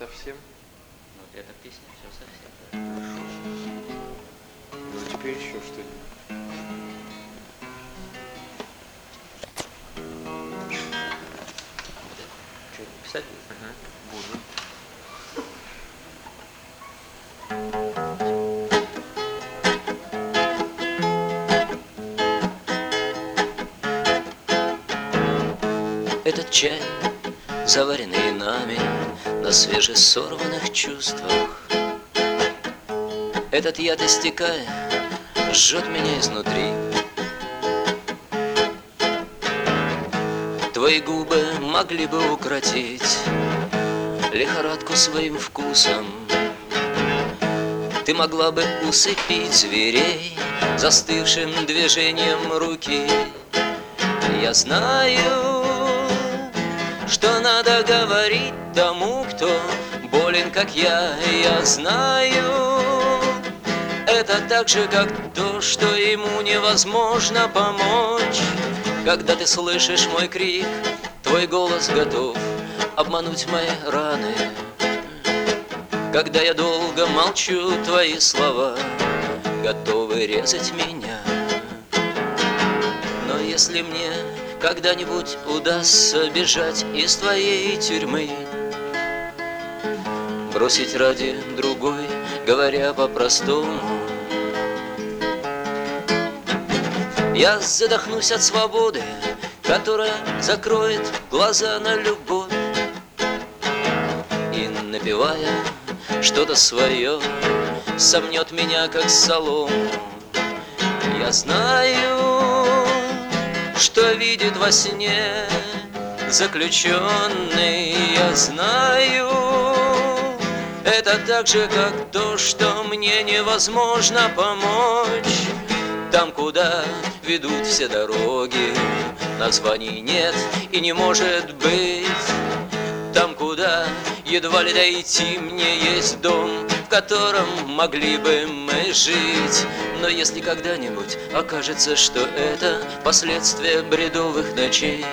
Совсем? Вот эта песня все совсем. Ну, теперь еще что-нибудь. Что, писать? Буду. Этот чай, заваренный нами на свежесорванных чувствах. Этот яд истекая, жжет меня изнутри. Твои губы могли бы укротить лихорадку своим вкусом. Ты могла бы усыпить зверей застывшим движением руки. Я знаю, говорить тому, кто болен, как я. Я знаю, это так же, как то, что ему невозможно помочь. Когда ты слышишь мой крик, твой голос готов обмануть мои раны. Когда я долго молчу, твои слова готовы резать меня. Но если мне когда-нибудь удастся бежать из твоей тюрьмы, Бросить ради другой, говоря по-простому, Я задохнусь от свободы, которая закроет глаза на любовь. И напевая что-то свое, сомнет меня, как солому. Я знаю, что видит во сне заключенный. Я знаю, это так же, как то, что мне невозможно помочь. Там, куда ведут все дороги, названий нет и не может быть. Там, куда едва ли дойти мне есть дом, в котором могли бы мы жить. Но если когда-нибудь окажется, что это последствия бредовых ночей,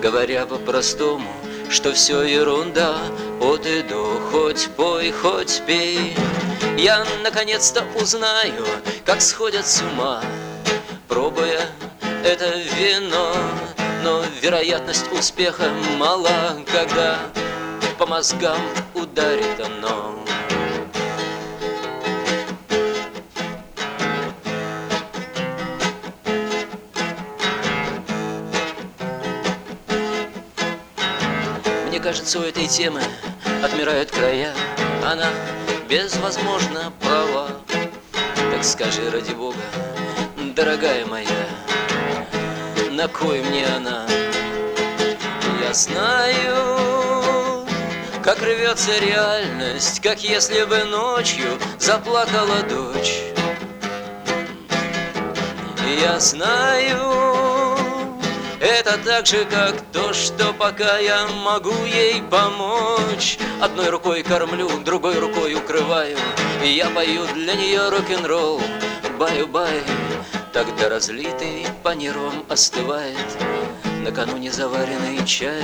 Говоря по-простому, что все ерунда От и до, хоть пой, хоть пей. Я наконец-то узнаю, как сходят с ума Пробуя это вино Но вероятность успеха мала Когда по мозгам ударит оно. Мне кажется, у этой темы отмирают края. Она безвозможно права. Так скажи ради Бога, дорогая моя На кой мне она? Я знаю, как рвется реальность Как если бы ночью заплакала дочь. Я знаю, это так же, как то, что пока я могу ей помочь. Одной рукой кормлю, другой рукой укрываю. Я пою для нее рок-н-ролл. Баю-бай Тогда разлитый по нервам остывает Накануне заваренный чай